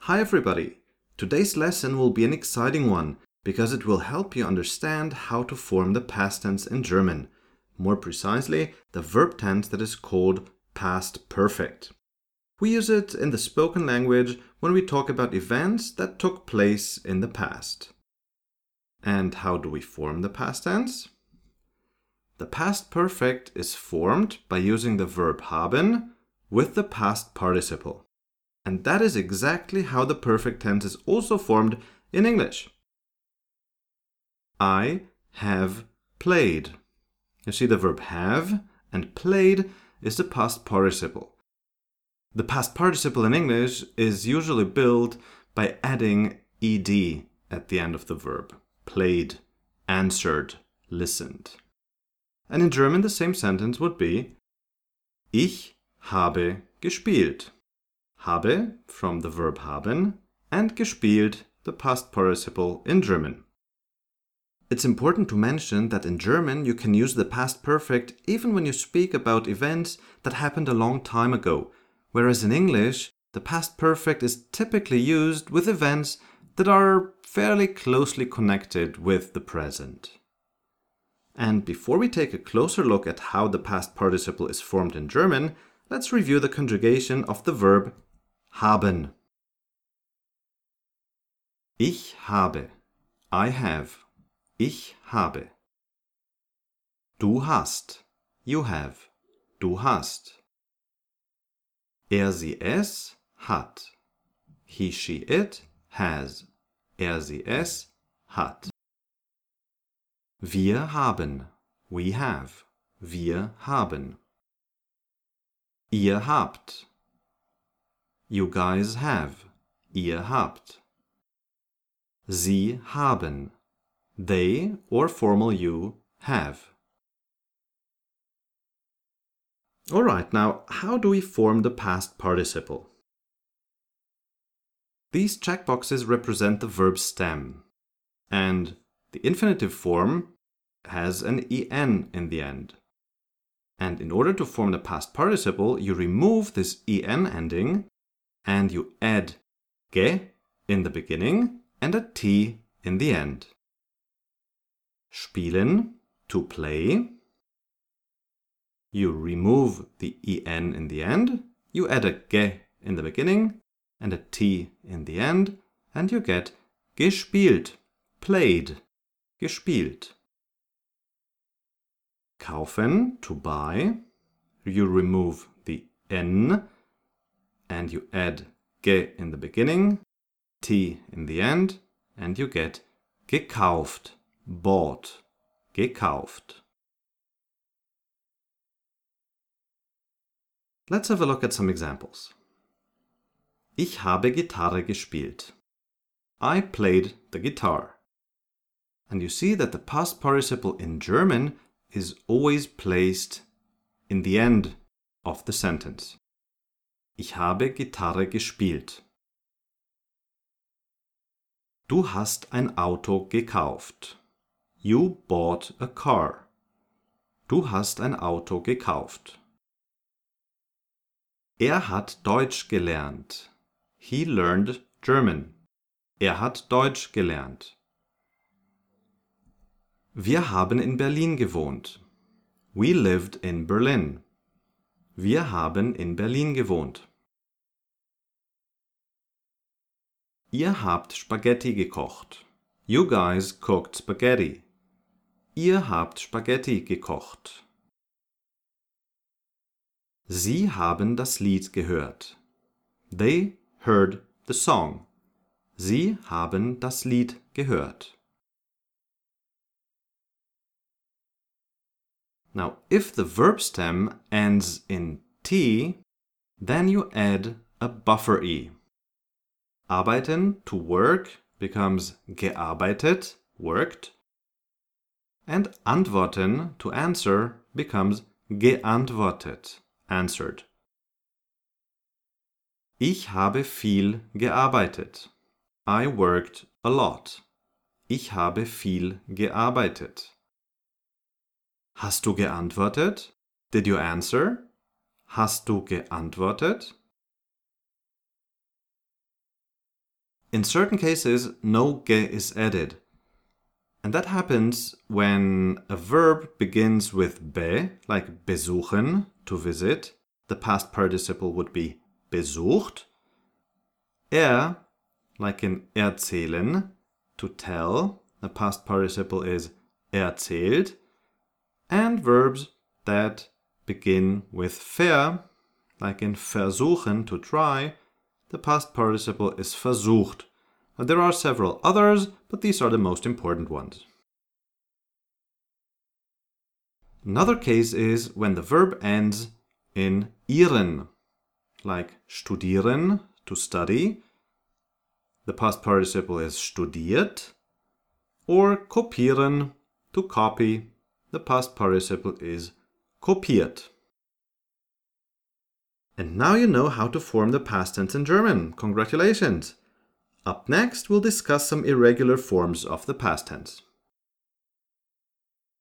Hi everybody! Today's lesson will be an exciting one because it will help you understand how to form the past tense in German. More precisely, the verb tense that is called past perfect. We use it in the spoken language when we talk about events that took place in the past. And how do we form the past tense? The past perfect is formed by using the verb haben with the past participle. And that is exactly how the perfect tense is also formed in English. I have played. You see, the verb have and played is the past participle. The past participle in English is usually built by adding ed at the end of the verb. Played, answered, listened. And in German, the same sentence would be Ich habe gespielt. Habe from the verb haben and gespielt, the past participle in German. It's important to mention that in German you can use the past perfect even when you speak about events that happened a long time ago, whereas in English the past perfect is typically used with events that are fairly closely connected with the present. And before we take a closer look at how the past participle is formed in German, let's review the conjugation of the verb haben. Ich habe. I have. Ich habe. Du hast. You have. Du hast. Er, sie, es hat. He, she, it has. Er, sie, es hat. Wir haben. We have. Wir haben. Ihr habt. You guys have. Ihr habt. Sie haben. They or formal you have. Alright, now how do we form the past participle? These checkboxes represent the verb stem, and the infinitive form has an en in the end. And in order to form the past participle, you remove this en ending and you add ge in the beginning and a t in the end. Spielen, to play. You remove the en in the end, you add a ge in the beginning and a t in the end, and you get gespielt, played, gespielt. Kaufen, to buy. You remove the n and you add ge in the beginning, t in the end, and you get gekauft, bought, gekauft. Let's have a look at some examples. Ich habe Gitarre gespielt. I played the guitar. And you see that the past participle in German is always placed in the end of the sentence. Ich habe Gitarre gespielt. Du hast ein Auto gekauft. You bought a car. Du hast ein Auto gekauft. Er hat Deutsch gelernt. He learned German. Er hat Deutsch gelernt. Wir haben in Berlin gewohnt. We lived in Berlin. Wir haben in Berlin gewohnt. Ihr habt Spaghetti gekocht. You guys cooked spaghetti. Ihr habt Spaghetti gekocht. Sie haben das Lied gehört. They heard the song. Sie haben das Lied gehört. Now, if the verb stem ends in T, then you add a buffer E. Arbeiten, to work, becomes gearbeitet, worked. And antworten, to answer, becomes geantwortet, answered. Ich habe viel gearbeitet. I worked a lot. Ich habe viel gearbeitet. Hast du geantwortet? Did you answer? Hast du geantwortet? in certain cases, no ge is added. And that happens when a verb begins with be, like besuchen, to visit. The past participle would be besucht. Er, like in erzählen, to tell. The past participle is erzählt. And verbs that begin with ver, like in versuchen, to try. The past participle is versucht. There are several others, but these are the most important ones. Another case is when the verb ends in ieren, like studieren, to study. The past participle is studiert. Or kopieren, to copy. The past participle is kopiert. And now you know how to form the past tense in German. Congratulations! Up next, we'll discuss some irregular forms of the past tense.